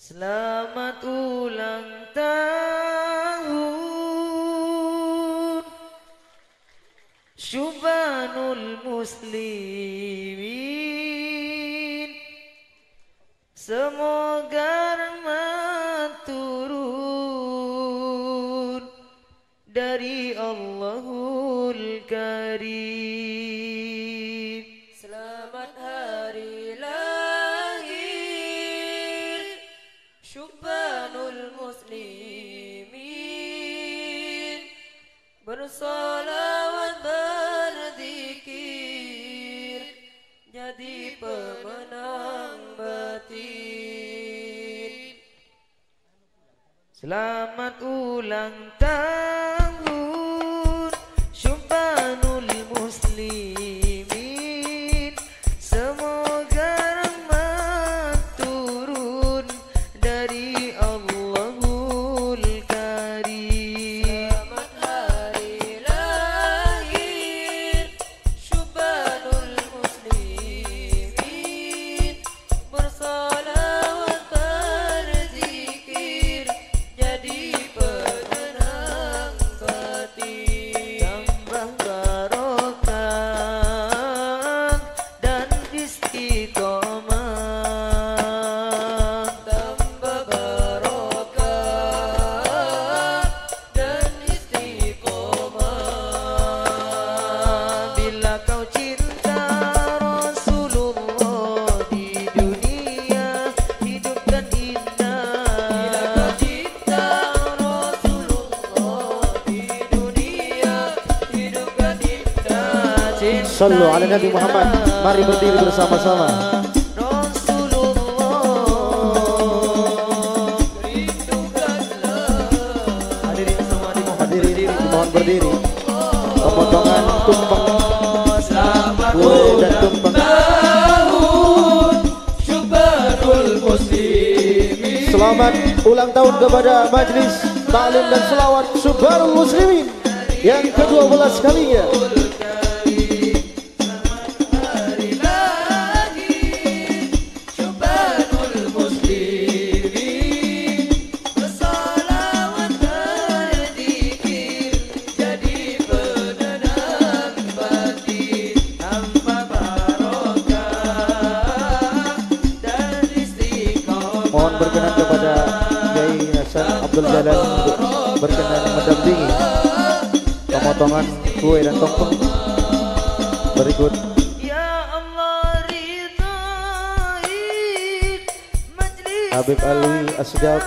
Selamat ulang tahun. Syubanul Muslimin. Semoga rahmat turun Dari Selamat ulang tahun Sallu ala Nabi Muhammad. Mari berdiri bersama-sama. Hadirin berdiri. Pemotongan tumpeng kue dan tumpeng. Selamat ulang tahun kepada Majelis Taklim dan Selawat Subarul Muslimin yang ke-12 kalinya. Untuk berkenan mendampingi pemotongan kue dan tumpeng. Berikut Ya Habib Alwi Asgab.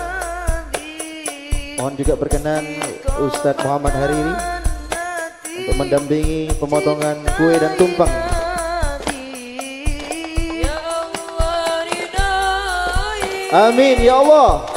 Mohon juga berkenan Ustadz Muhammad Hariri untuk mendampingi pemotongan kue dan tumpeng. Ya Amin ya Allah.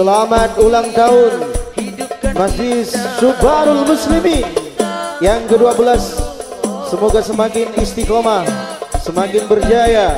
Selamat ulang tahun Masjid Subarul Muslimin yang ke-12. Semoga semakin istiqomah, semakin berjaya.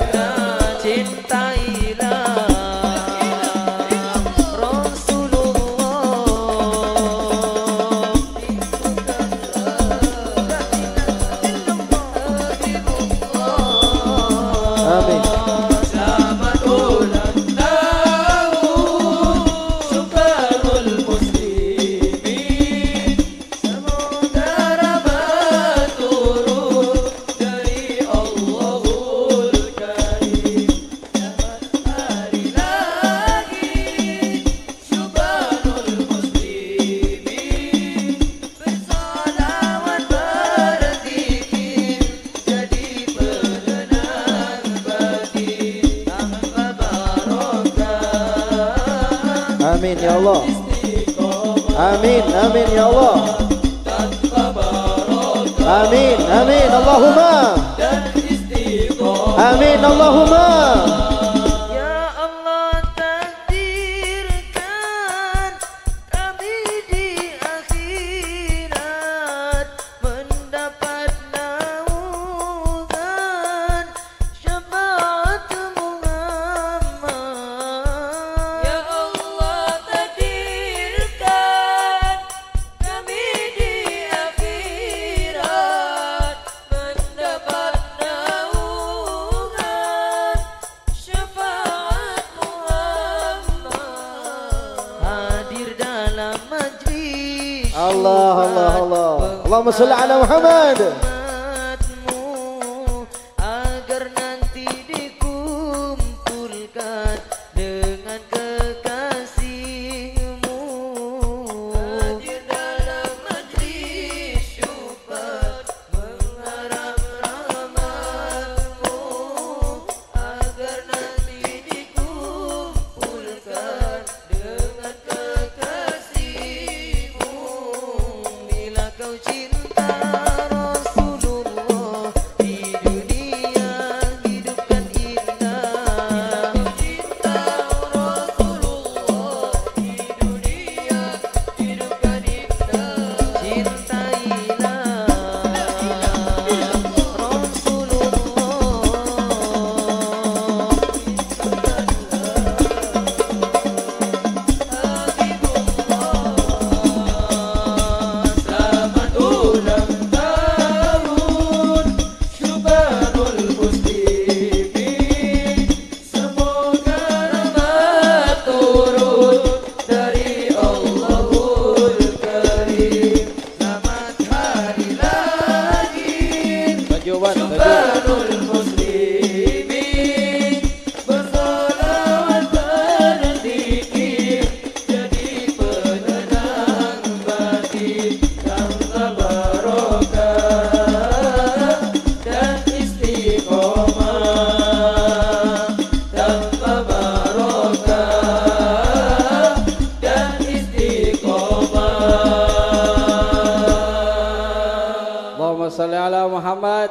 amin ya Allah. Amin amin ya Allah. Amin amin Allahumma. Amin Allahumma. الله الله الله. اللهم صل على محمد. salli ala Muhammad.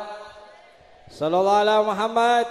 Sallallahu ala Muhammad.